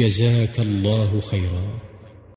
جزاك الله خيرا